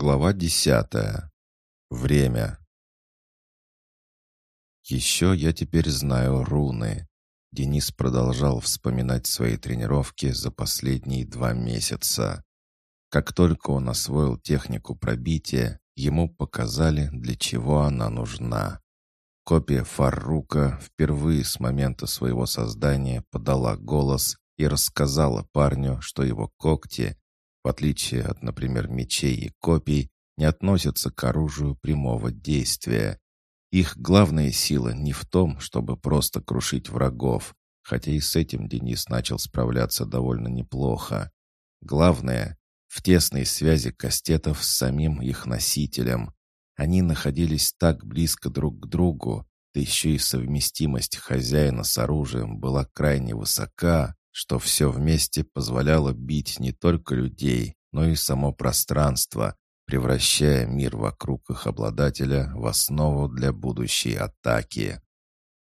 Глава десятая. Время. Еще я теперь знаю руны. Денис продолжал вспоминать свои тренировки за последние два месяца. Как только он освоил технику пробития, ему показали, для чего она нужна. Копия Фаррука впервые с момента своего создания подала голос и рассказала парню, что его когти в отличие от, например, мечей и копий, не относятся к оружию прямого действия. Их главная сила не в том, чтобы просто крушить врагов, хотя и с этим Денис начал справляться довольно неплохо. Главное — в тесной связи кастетов с самим их носителем. Они находились так близко друг к другу, да еще и совместимость хозяина с оружием была крайне высока, что все вместе позволяло бить не только людей, но и само пространство, превращая мир вокруг их обладателя в основу для будущей атаки.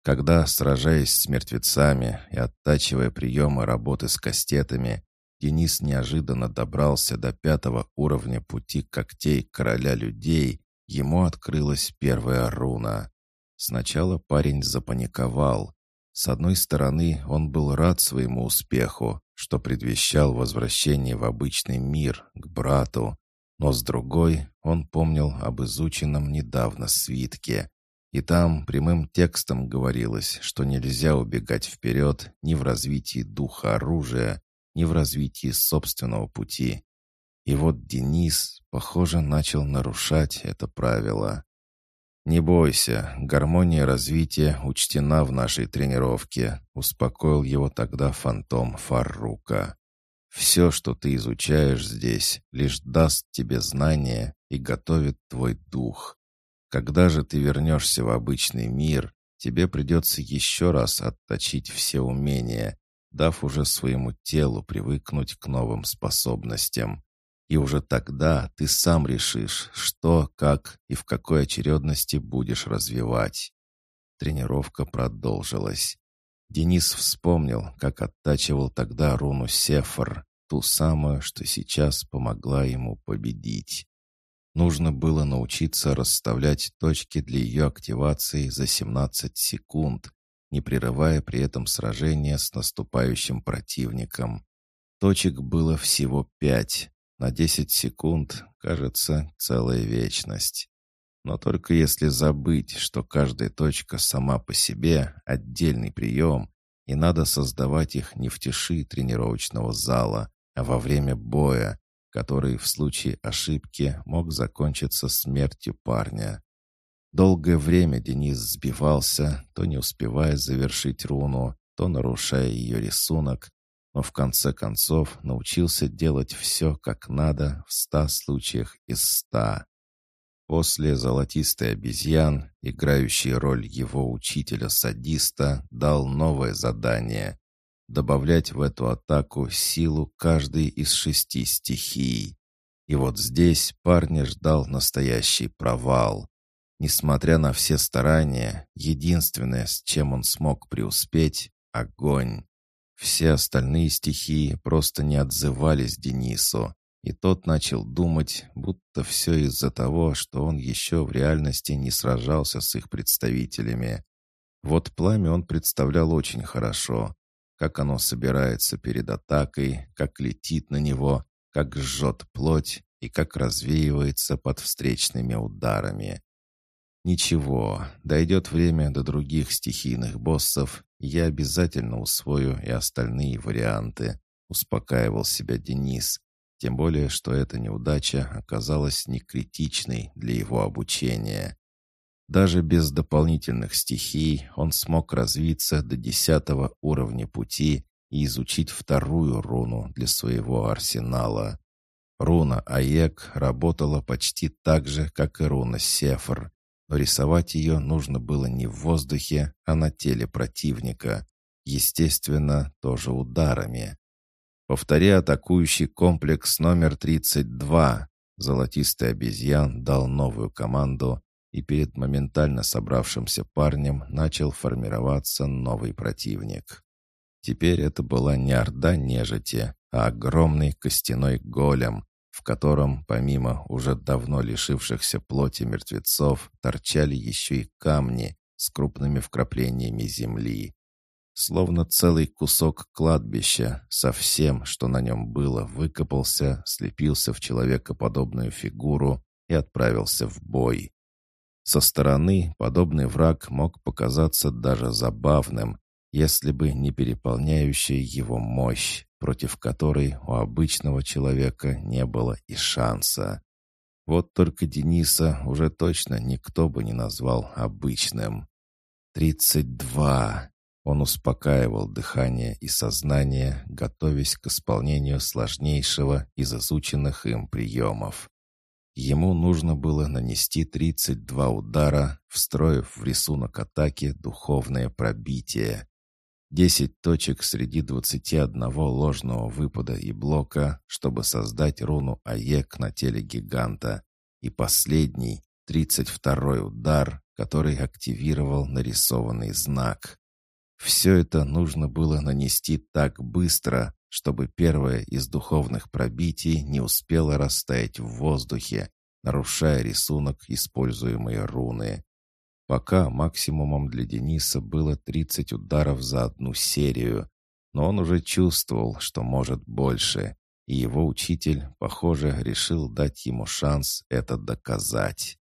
Когда, сражаясь с мертвецами и оттачивая приемы работы с кастетами, Денис неожиданно добрался до пятого уровня пути когтей короля людей, ему открылась первая руна. Сначала парень запаниковал, с одной стороны, он был рад своему успеху, что предвещал возвращение в обычный мир, к брату, но с другой, он помнил об изученном недавно свитке, и там прямым текстом говорилось, что нельзя убегать вперед ни в развитии духа оружия, ни в развитии собственного пути. И вот Денис, похоже, начал нарушать это правило. «Не бойся, гармония развития учтена в нашей тренировке», успокоил его тогда фантом Фаррука. «Все, что ты изучаешь здесь, лишь даст тебе знания и готовит твой дух. Когда же ты вернешься в обычный мир, тебе придется еще раз отточить все умения, дав уже своему телу привыкнуть к новым способностям. И уже тогда ты сам решишь, что, как и в какой очередности будешь развивать. Тренировка продолжилась. Денис вспомнил, как оттачивал тогда руну Сефар, ту самую, что сейчас помогла ему победить. Нужно было научиться расставлять точки для ее активации за 17 секунд, не прерывая при этом сражение с наступающим противником. Точек было всего пять, на 10 секунд, кажется, целая вечность. Но только если забыть, что каждая точка сама по себе — отдельный прием, и надо создавать их не в тиши тренировочного зала, а во время боя, который в случае ошибки мог закончиться смертью парня. Долгое время Денис сбивался, то не успевая завершить руну, то нарушая ее рисунок, но в конце концов научился делать все как надо в ста случаях из ста. После золотистой обезьян, играющий роль его учителя-садиста, дал новое задание — добавлять в эту атаку силу каждой из шести стихий. И вот здесь парня ждал настоящий провал. Несмотря на все старания, единственное, с чем он смог преуспеть — огонь. Все остальные стихии просто не отзывались Денису, и тот начал думать, будто все из-за того, что он еще в реальности не сражался с их представителями. Вот пламя он представлял очень хорошо, как оно собирается перед атакой, как летит на него, как жжет плоть и как развеивается под встречными ударами. Ничего, дойдет время до других стихийных боссов, я обязательно усвою и остальные варианты, успокаивал себя Денис, тем более, что эта неудача оказалась не критичной для его обучения. Даже без дополнительных стихий он смог развиться до десятого уровня пути и изучить вторую руну для своего арсенала. Руна Аек работала почти так же, как и руна Сефр, но рисовать ее нужно было не в воздухе, а на теле противника. Естественно, тоже ударами. «Повтори атакующий комплекс номер 32». Золотистый обезьян дал новую команду, и перед моментально собравшимся парнем начал формироваться новый противник. Теперь это была не орда нежити, а огромный костяной голем, в котором, помимо уже давно лишившихся плоти мертвецов, торчали еще и камни с крупными вкраплениями земли. Словно целый кусок кладбища со всем, что на нем было, выкопался, слепился в человекоподобную фигуру и отправился в бой. Со стороны подобный враг мог показаться даже забавным, если бы не переполняющая его мощь, против которой у обычного человека не было и шанса. Вот только Дениса уже точно никто бы не назвал обычным. «Тридцать два!» Он успокаивал дыхание и сознание, готовясь к исполнению сложнейшего из изученных им приемов. Ему нужно было нанести 32 удара, встроив в рисунок атаки духовное пробитие. 10 точек среди 21 ложного выпада и блока, чтобы создать руну АЕК на теле гиганта. И последний, 32 удар, который активировал нарисованный знак. Все это нужно было нанести так быстро, чтобы первое из духовных пробитий не успело растаять в воздухе, нарушая рисунок используемой руны. Пока максимумом для Дениса было 30 ударов за одну серию, но он уже чувствовал, что может больше, и его учитель, похоже, решил дать ему шанс это доказать.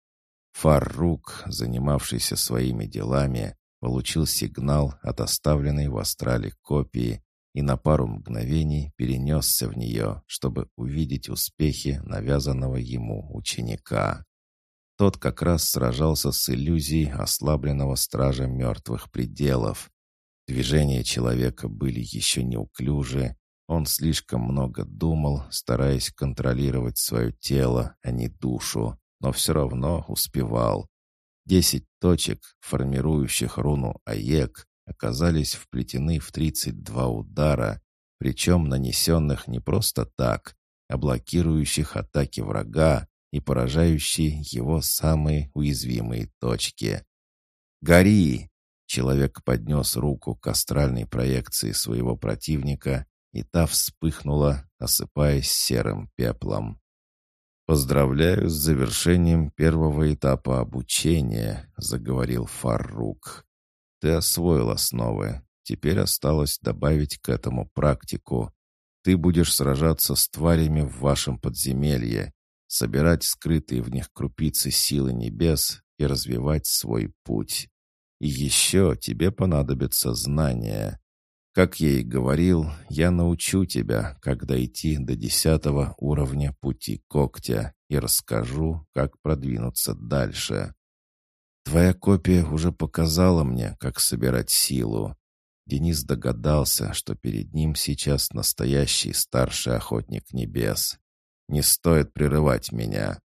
Фаррук, занимавшийся своими делами, получил сигнал от оставленной в астрале копии и на пару мгновений перенесся в нее, чтобы увидеть успехи навязанного ему ученика. Тот как раз сражался с иллюзией ослабленного стража мертвых пределов. Движения человека были еще неуклюжи, он слишком много думал, стараясь контролировать свое тело, а не душу, но все равно успевал. Десять точек, формирующих руну АЕК, оказались вплетены в 32 удара, причем нанесенных не просто так, а блокирующих атаки врага и поражающие его самые уязвимые точки. «Гори!» Человек поднес руку к астральной проекции своего противника, и та вспыхнула, осыпаясь серым пеплом. «Поздравляю с завершением первого этапа обучения», — заговорил Фаррук. «Ты освоил основы. Теперь осталось добавить к этому практику. Ты будешь сражаться с тварями в вашем подземелье, собирать скрытые в них крупицы силы небес и развивать свой путь. И еще тебе понадобятся знания. Как я и говорил, я научу тебя, как дойти до десятого уровня пути когтя и расскажу, как продвинуться дальше. Твоя копия уже показала мне, как собирать силу. Денис догадался, что перед ним сейчас настоящий старший охотник небес. Не стоит прерывать меня.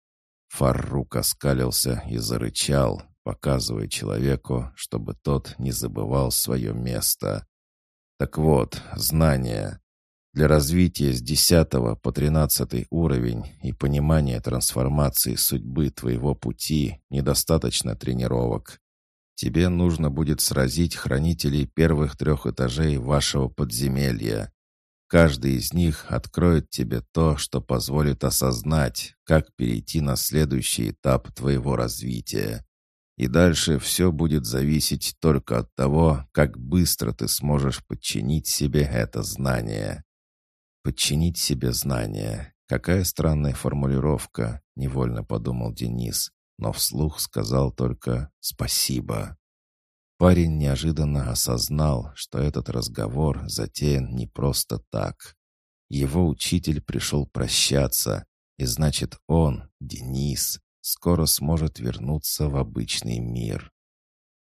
Фаррук оскалился и зарычал, показывая человеку, чтобы тот не забывал свое место. Так вот, знания. Для развития с 10 по 13 уровень и понимания трансформации судьбы твоего пути недостаточно тренировок. Тебе нужно будет сразить хранителей первых трех этажей вашего подземелья. Каждый из них откроет тебе то, что позволит осознать, как перейти на следующий этап твоего развития. И дальше все будет зависеть только от того, как быстро ты сможешь подчинить себе это знание. Подчинить себе знание. Какая странная формулировка, невольно подумал Денис, но вслух сказал только «спасибо». Парень неожиданно осознал, что этот разговор затеян не просто так. Его учитель пришел прощаться, и значит он, Денис, скоро сможет вернуться в обычный мир.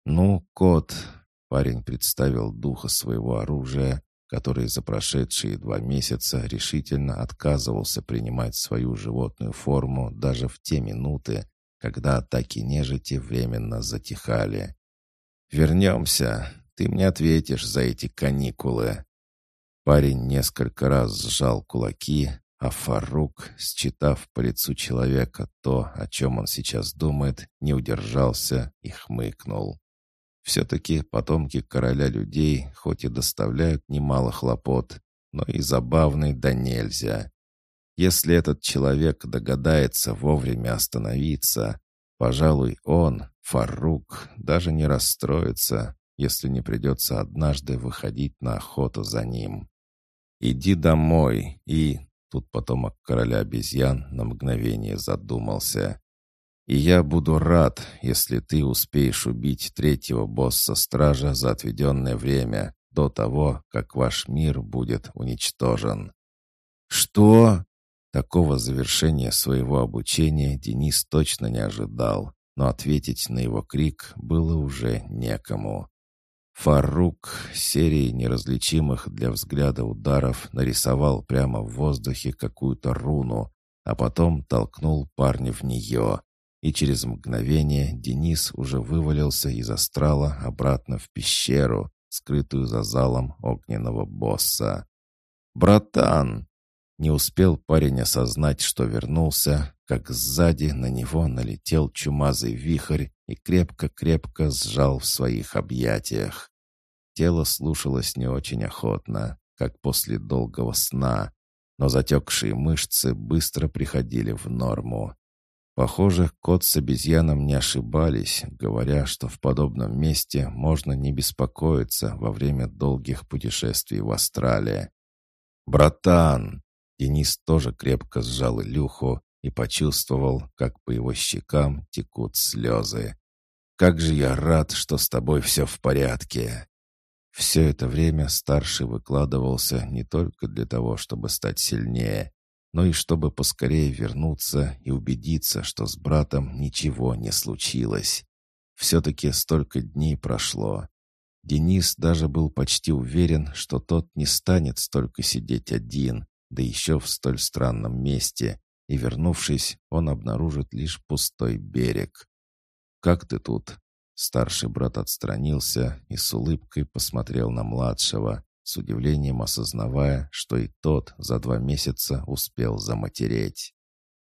«Ну, кот», — парень представил духа своего оружия, который за прошедшие два месяца решительно отказывался принимать свою животную форму даже в те минуты, когда атаки нежити временно затихали. «Вернемся. Ты мне ответишь за эти каникулы». Парень несколько раз сжал кулаки, а Фарук, считав по лицу человека то, о чем он сейчас думает, не удержался и хмыкнул. Все-таки потомки короля людей хоть и доставляют немало хлопот, но и забавны да нельзя. Если этот человек догадается вовремя остановиться, пожалуй, он, Фарук, даже не расстроится, если не придется однажды выходить на охоту за ним. «Иди домой и...» Тут потомок короля обезьян на мгновение задумался. «И я буду рад, если ты успеешь убить третьего босса-стража за отведенное время, до того, как ваш мир будет уничтожен». «Что?» Такого завершения своего обучения Денис точно не ожидал, но ответить на его крик было уже некому. Фарук серией неразличимых для взгляда ударов нарисовал прямо в воздухе какую-то руну, а потом толкнул парня в нее. И через мгновение Денис уже вывалился из астрала обратно в пещеру, скрытую за залом огненного босса. «Братан!» Не успел парень осознать, что вернулся, как сзади на него налетел чумазый вихрь и крепко-крепко сжал в своих объятиях. Тело слушалось не очень охотно, как после долгого сна, но затекшие мышцы быстро приходили в норму. Похоже, кот с обезьяном не ошибались, говоря, что в подобном месте можно не беспокоиться во время долгих путешествий в Австралии. «Братан!» Денис тоже крепко сжал Илюху и почувствовал, как по его щекам текут слезы. «Как же я рад, что с тобой все в порядке!» Все это время старший выкладывался не только для того, чтобы стать сильнее, но и чтобы поскорее вернуться и убедиться, что с братом ничего не случилось. Все-таки столько дней прошло. Денис даже был почти уверен, что тот не станет столько сидеть один, да еще в столь странном месте, и, вернувшись, он обнаружит лишь пустой берег. «Как ты тут?» Старший брат отстранился и с улыбкой посмотрел на младшего, с удивлением осознавая, что и тот за два месяца успел заматереть.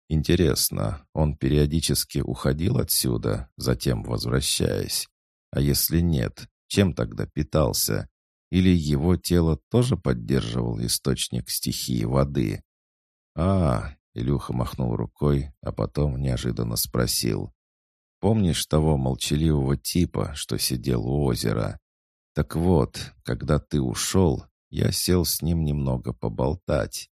Интересно, он периодически уходил отсюда, затем возвращаясь? А если нет, чем тогда питался? Или его тело тоже поддерживал источник стихии воды? «А, — Илюха махнул рукой, а потом неожиданно спросил. «Помнишь того молчаливого типа, что сидел у озера? Так вот, когда ты ушел, я сел с ним немного поболтать.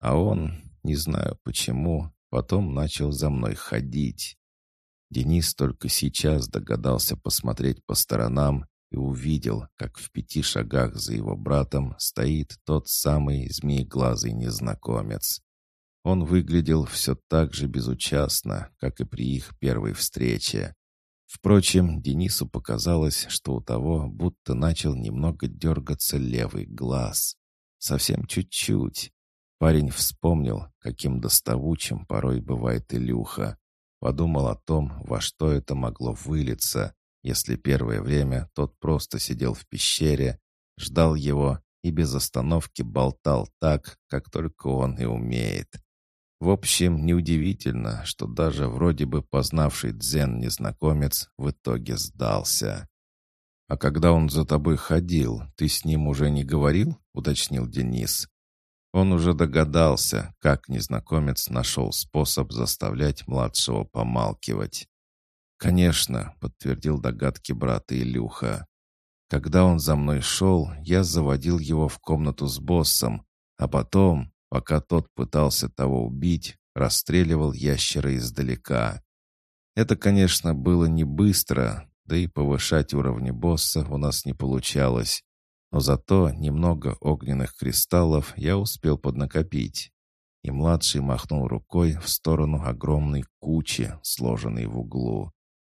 А он, не знаю почему, потом начал за мной ходить. Денис только сейчас догадался посмотреть по сторонам и увидел, как в пяти шагах за его братом стоит тот самый змееглазый незнакомец. Он выглядел все так же безучастно, как и при их первой встрече. Впрочем, Денису показалось, что у того будто начал немного дергаться левый глаз. Совсем чуть-чуть. Парень вспомнил, каким доставучим порой бывает Илюха. Подумал о том, во что это могло вылиться, если первое время тот просто сидел в пещере, ждал его и без остановки болтал так, как только он и умеет. В общем, неудивительно, что даже вроде бы познавший дзен незнакомец в итоге сдался. «А когда он за тобой ходил, ты с ним уже не говорил?» — уточнил Денис. Он уже догадался, как незнакомец нашел способ заставлять младшего помалкивать. «Конечно», — подтвердил догадки брата Илюха. «Когда он за мной шел, я заводил его в комнату с боссом, а потом, пока тот пытался того убить, расстреливал ящера издалека. Это, конечно, было не быстро, да и повышать уровни босса у нас не получалось, но зато немного огненных кристаллов я успел поднакопить. И младший махнул рукой в сторону огромной кучи, сложенной в углу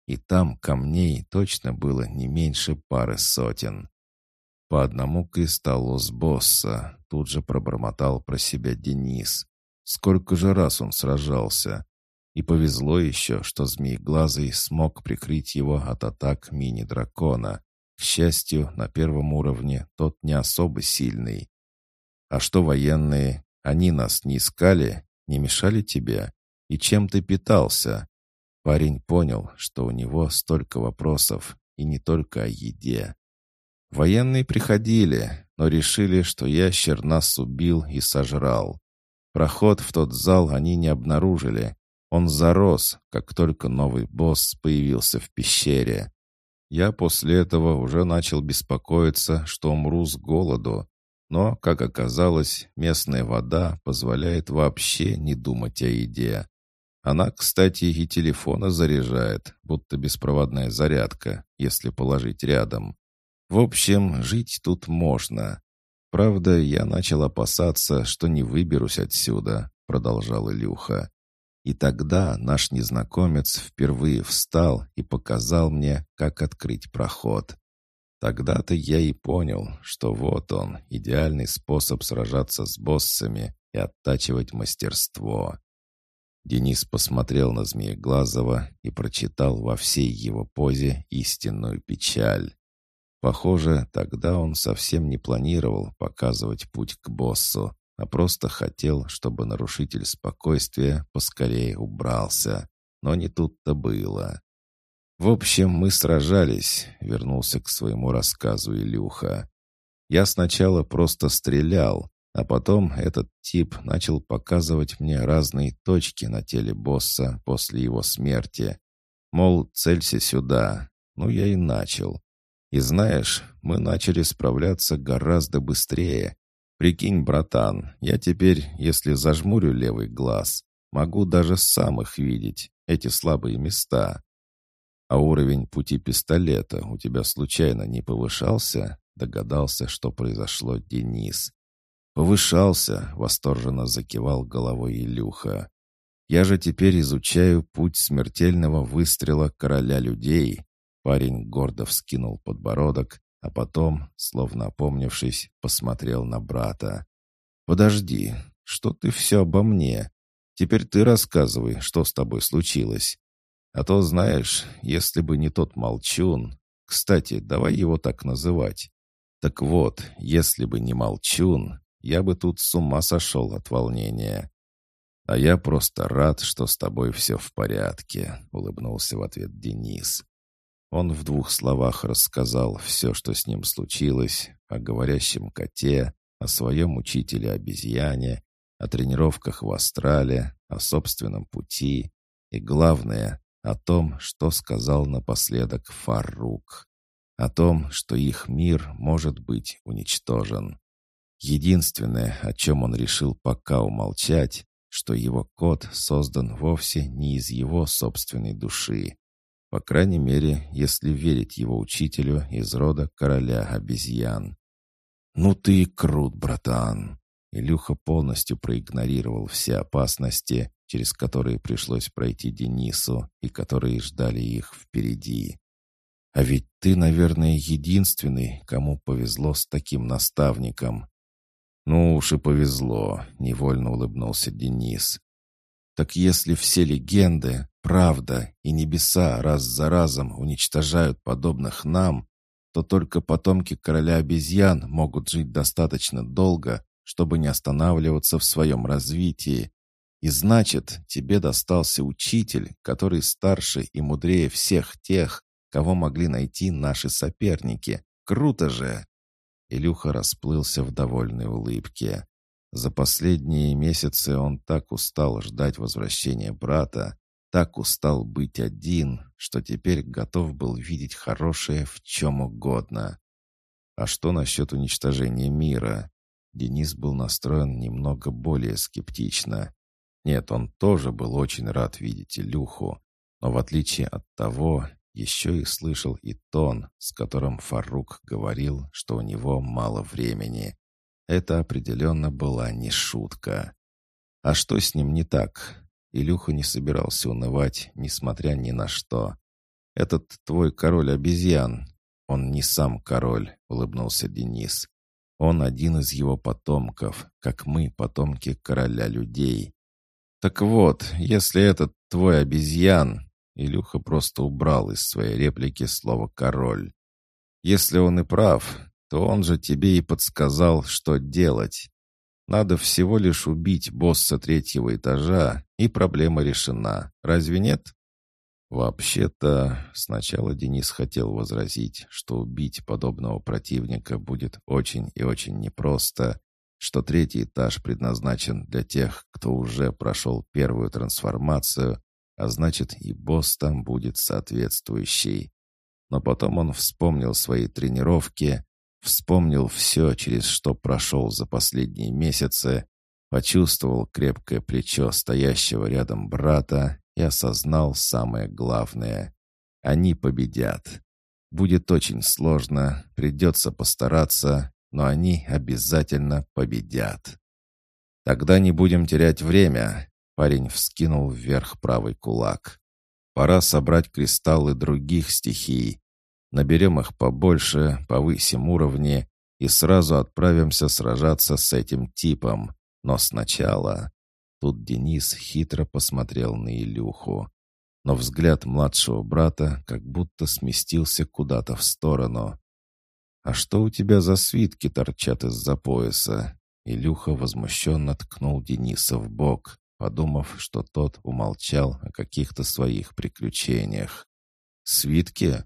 и там камней точно было не меньше пары сотен. По одному кристаллу с босса тут же пробормотал про себя Денис. Сколько же раз он сражался. И повезло еще, что Змееглазый смог прикрыть его от атак мини-дракона. К счастью, на первом уровне тот не особо сильный. А что военные? Они нас не искали? Не мешали тебе? И чем ты питался? Парень понял, что у него столько вопросов, и не только о еде. Военные приходили, но решили, что ящер нас убил и сожрал. Проход в тот зал они не обнаружили. Он зарос, как только новый босс появился в пещере. Я после этого уже начал беспокоиться, что умру с голоду. Но, как оказалось, местная вода позволяет вообще не думать о еде. Она, кстати, и телефона заряжает, будто беспроводная зарядка, если положить рядом. В общем, жить тут можно. Правда, я начал опасаться, что не выберусь отсюда, продолжал Илюха. И тогда наш незнакомец впервые встал и показал мне, как открыть проход. Тогда-то я и понял, что вот он, идеальный способ сражаться с боссами и оттачивать мастерство. Денис посмотрел на Змееглазого и прочитал во всей его позе истинную печаль. Похоже, тогда он совсем не планировал показывать путь к боссу, а просто хотел, чтобы нарушитель спокойствия поскорее убрался. Но не тут-то было. «В общем, мы сражались», — вернулся к своему рассказу Илюха. «Я сначала просто стрелял, а потом этот тип начал показывать мне разные точки на теле босса после его смерти. Мол, целься сюда. Ну, я и начал. И знаешь, мы начали справляться гораздо быстрее. Прикинь, братан, я теперь, если зажмурю левый глаз, могу даже сам их видеть, эти слабые места. А уровень пути пистолета у тебя случайно не повышался? Догадался, что произошло Денис. «Повышался», — восторженно закивал головой Илюха. «Я же теперь изучаю путь смертельного выстрела короля людей». Парень гордо вскинул подбородок, а потом, словно опомнившись, посмотрел на брата. «Подожди, что ты все обо мне? Теперь ты рассказывай, что с тобой случилось. А то, знаешь, если бы не тот молчун... Кстати, давай его так называть. Так вот, если бы не молчун, я бы тут с ума сошел от волнения. А я просто рад, что с тобой все в порядке», — улыбнулся в ответ Денис. Он в двух словах рассказал все, что с ним случилось, о говорящем коте, о своем учителе-обезьяне, о тренировках в Астрале, о собственном пути и, главное, о том, что сказал напоследок Фарук, о том, что их мир может быть уничтожен. Единственное, о чем он решил пока умолчать, что его код создан вовсе не из его собственной души. По крайней мере, если верить его учителю из рода короля обезьян. «Ну ты и крут, братан!» Илюха полностью проигнорировал все опасности, через которые пришлось пройти Денису и которые ждали их впереди. «А ведь ты, наверное, единственный, кому повезло с таким наставником. «Ну уж и повезло», — невольно улыбнулся Денис. «Так если все легенды, правда и небеса раз за разом уничтожают подобных нам, то только потомки короля обезьян могут жить достаточно долго, чтобы не останавливаться в своем развитии. И значит, тебе достался учитель, который старше и мудрее всех тех, кого могли найти наши соперники. Круто же!» Илюха расплылся в довольной улыбке. За последние месяцы он так устал ждать возвращения брата, так устал быть один, что теперь готов был видеть хорошее в чем угодно. А что насчет уничтожения мира? Денис был настроен немного более скептично. Нет, он тоже был очень рад видеть Илюху, но в отличие от того, еще и слышал и тон, с которым Фарук говорил, что у него мало времени. Это определенно была не шутка. А что с ним не так? Илюха не собирался унывать, несмотря ни на что. «Этот твой король обезьян». «Он не сам король», — улыбнулся Денис. «Он один из его потомков, как мы, потомки короля людей». «Так вот, если этот твой обезьян, Илюха просто убрал из своей реплики слово «король». «Если он и прав, то он же тебе и подсказал, что делать. Надо всего лишь убить босса третьего этажа, и проблема решена. Разве нет?» Вообще-то, сначала Денис хотел возразить, что убить подобного противника будет очень и очень непросто, что третий этаж предназначен для тех, кто уже прошел первую трансформацию, а значит и босс там будет соответствующий. Но потом он вспомнил свои тренировки, вспомнил все, через что прошел за последние месяцы, почувствовал крепкое плечо стоящего рядом брата и осознал самое главное. Они победят. Будет очень сложно, придется постараться, но они обязательно победят. Тогда не будем терять время. Парень вскинул вверх правый кулак. Пора собрать кристаллы других стихий. Наберем их побольше, повысим уровни и сразу отправимся сражаться с этим типом. Но сначала... Тут Денис хитро посмотрел на Илюху. Но взгляд младшего брата как будто сместился куда-то в сторону. «А что у тебя за свитки торчат из-за пояса?» Илюха возмущенно ткнул Дениса в бок, подумав, что тот умолчал о каких-то своих приключениях. «Свитки?»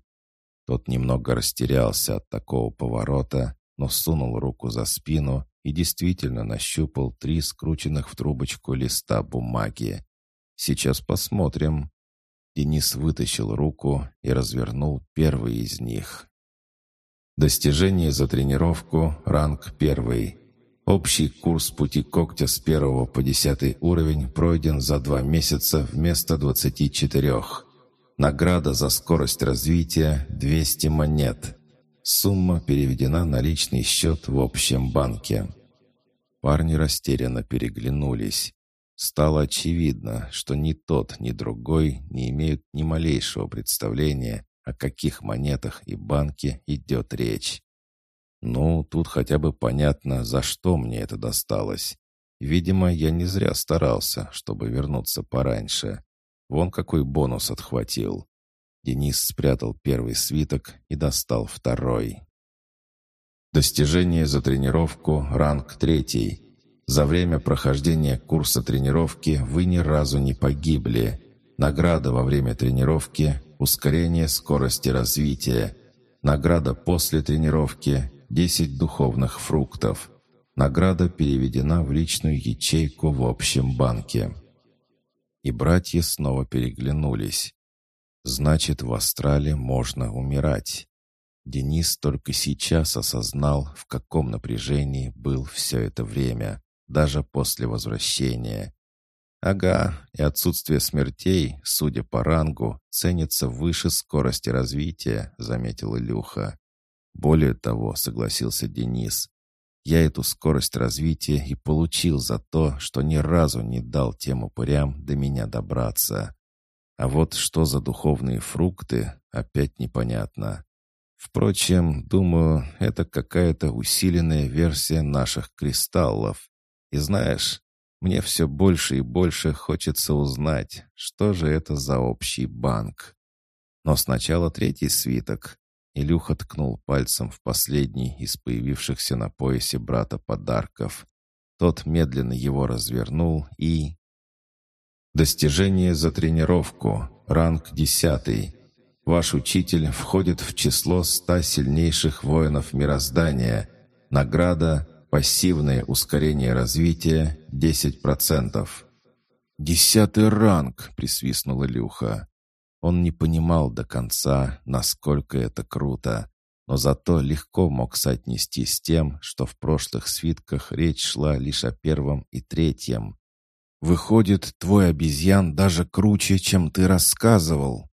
Тот немного растерялся от такого поворота, но сунул руку за спину и действительно нащупал три скрученных в трубочку листа бумаги. «Сейчас посмотрим». Денис вытащил руку и развернул первый из них. Достижение за тренировку, ранг первый. Общий курс пути когтя с первого по десятый уровень пройден за два месяца вместо двадцати четырех. Награда за скорость развития – 200 монет. Сумма переведена на личный счет в общем банке. Парни растерянно переглянулись. Стало очевидно, что ни тот, ни другой не имеют ни малейшего представления, о каких монетах и банке идет речь. Ну, тут хотя бы понятно, за что мне это досталось. Видимо, я не зря старался, чтобы вернуться пораньше. Вон какой бонус отхватил. Денис спрятал первый свиток и достал второй. Достижение за тренировку, ранг третий. За время прохождения курса тренировки вы ни разу не погибли. Награда во время тренировки – ускорение скорости развития. Награда после тренировки – 10 духовных фруктов. Награда переведена в личную ячейку в общем банке. И братья снова переглянулись. Значит, в астрале можно умирать. Денис только сейчас осознал, в каком напряжении был все это время, даже после возвращения. Ага, и отсутствие смертей, судя по рангу, ценится выше скорости развития, заметил Илюха. Более того, согласился Денис, я эту скорость развития и получил за то, что ни разу не дал тем упырям до меня добраться. А вот что за духовные фрукты, опять непонятно. Впрочем, думаю, это какая-то усиленная версия наших кристаллов. И знаешь, мне все больше и больше хочется узнать, что же это за общий банк. Но сначала третий свиток. Илюха ткнул пальцем в последний из появившихся на поясе брата подарков. Тот медленно его развернул и... Достижение за тренировку. Ранг десятый. Ваш учитель входит в число ста сильнейших воинов мироздания. Награда – пассивное ускорение развития 10%. «Десятый ранг!» – присвистнул Илюха. Он не понимал до конца, насколько это круто, но зато легко мог соотнести с тем, что в прошлых свитках речь шла лишь о первом и третьем. «Выходит, твой обезьян даже круче, чем ты рассказывал!»